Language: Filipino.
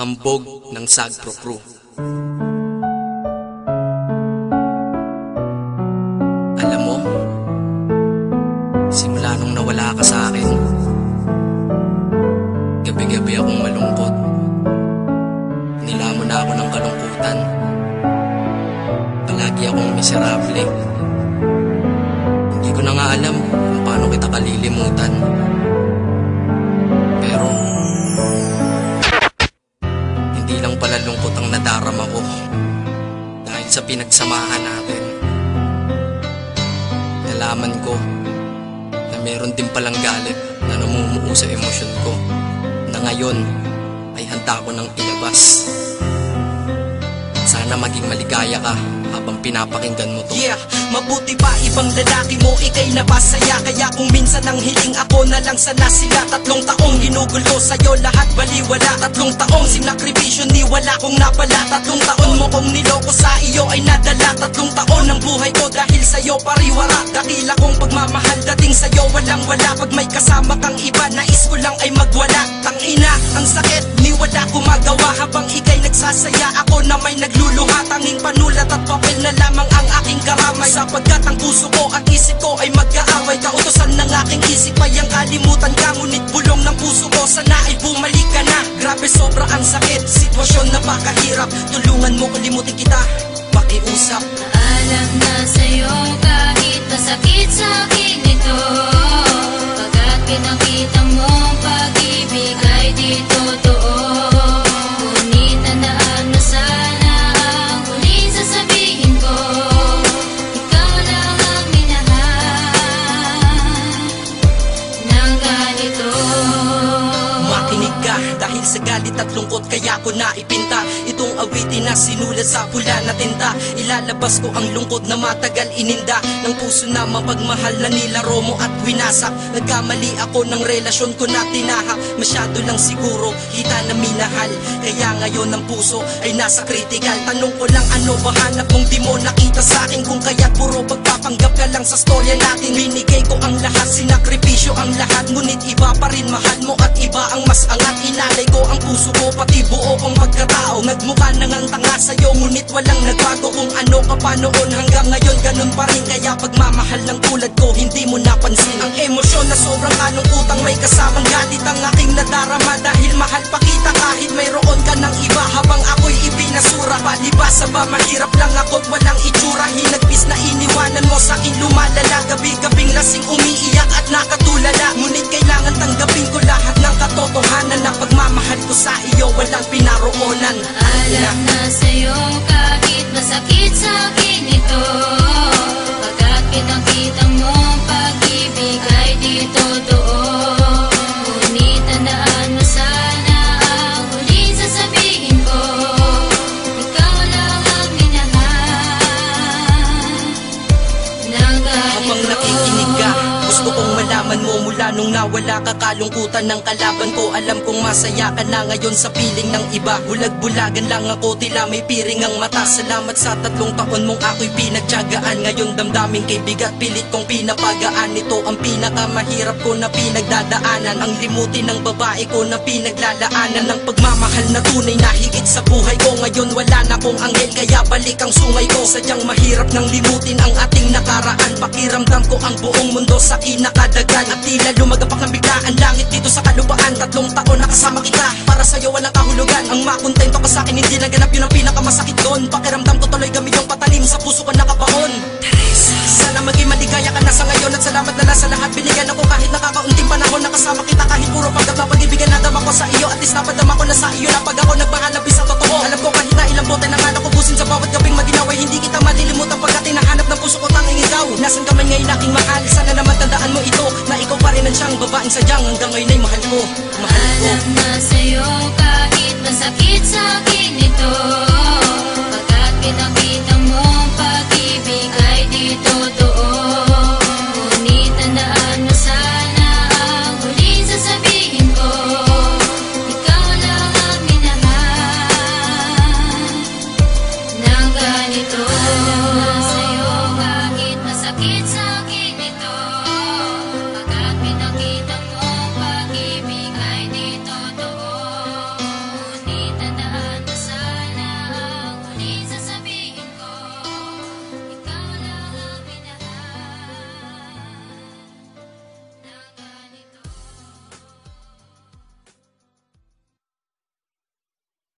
Hambog ng Sagpro. Alam mo, simula nung nawala ka sa akin, gabi-gabi akong malungkot. Nilamon na ako ng kalungkutan. Palagi akong miserable. Hindi ko na nga alam kung paano kita kalilimutan. Pero, pala lungkot ang nadarama ko. Dahil sa pinagsamahan natin. Nalaman ko na meron din palang galit na namumuo sa emosyon ko. Na ngayon ay handa ko ng ilabas. Sana maging maligaya ka habang pinapakinggan mo to. Yeah, mabuti pa ibang lalaki mo ikay napasaya Kaya kung minsan ang hiling ako na lang sana sila Tatlong taong ginugulo sa'yo lahat baliwala. Tatlong taong sinakripisyo ni wala kong napala. Tatlong taon mo kong niloko sa iyo ay nadala. Tatlong taon ng buhay ko dahil sa'yo pariwara. Dakila kong pagmamahal dating sa'yo walang wala. Pag may kasama kang iba nais ko lang ay magwala. Tangina, ang sakit ni wala ko magawa Habang ikay nagsasaya ako na may nagluluha Tanging panulat at papel na lamang ang aking karamay Sapagkat ang puso ko at isip ko ay mag-aaway Kautosan ng aking isip ay ang kalimutan ka. Ngunit bulong ng puso ko sana ay bumalik ka na. Grabe sobra ang sakit, sitwasyon napakahirap. Tulungan mo kalimutin kita, pakiusap. Alam na sa'yo kahit masakit sa dahil sa galit at lungkot kaya ko na ipinta. Itong awitin na sinulat sa pula na tinta. Ilalabas ko ang lungkot na matagal ininda. Ng puso na mapagmahal na nilaro mo at winasak Nagkamali ako ng relasyon ko na tinaha. Masyado lang siguro kita na minahal. Kaya ngayon ang puso ay nasa critical. Tanong ko lang ano ba hanap mong di mo nakita sa akin? Kung kaya't puro pagpapanggap ka lang sa storya natin. Binigay ko ang lahat, sinakripisyo ang lahat. Ngunit iba pa rin mahal mo at iba ang mas puso ko pati buo kong pagkatao. Nagmukha na ngang tanga sa'yo ngunit walang nagbago Kung ano ka pa noon hanggang ngayon ganun pa rin. Kaya pagmamahal ng tulad ko hindi mo napansin. Ang emosyon na sobrang anong utang may kasamang galit Ang aking nadarama. Dahil mahal pa kita kahit mayroon ka ng iba. Habang ako'y ibinasura Palibasa ba mahirap lang ako't walang itsura. Hinagpis na iniwanan mo sa akin lumalala. Gabi-gabing lasing umiiyak at nakatulala. Ngunit kailangan tanggapin ko lahat ng katotohanan pinakita mo nung nawala ka Kalungkutan ng kalaban ko. Alam kong masaya ka na ngayon sa piling ng iba. Bulag-bulagan lang ako tila may piring ang mata. Salamat sa tatlong taon mong ako'y pinagtyagaan Ngayon damdaming kay bigat pilit kong pinapagaan. Ito ang pinakamahirap ko na pinagdadaanan. Ang limutin ng babae ko na pinaglalaanan. Ng pagmamahal na tunay na higit sa buhay ko. Ngayon wala na kong anghel kaya balik ang sungay ko. Sadyang mahirap nang limutin ang ating nakaraan. Pakiramdam ko ang buong mundo sa kinakadagan At tila lumagapak ng biglaan langit dito sa kalupaan Tatlong taon nakasama kita. Para sa'yo walang kahulugan. Ang makontento ka sa akin hindi naganap. Yun ang pinakamasakit doon. Pakiramdam ko tuloy gamit yung patalim sa puso ko nakabaon. Sana maging maligaya ka na sa ngayon. At salamat na lang sa lahat. Binigyan ako kahit nakakaunting panahon. Nakasama kita kahit puro panggap na pag-ibigan Nadama ko sa iyo At least napadama ko na sa iyo. Na pag ako nagpahanap sa totoo. Alam ko ikaw Nasaan ka man ngayon aking mahal. Sana naman tandaan mo ito Na ikaw pa rin ang siyang babaeng sadyang Hanggang ngayon ay mahal ko Mahal ko. Alam na sa'yo kahit masakit sa akin ito Pagkat pinakita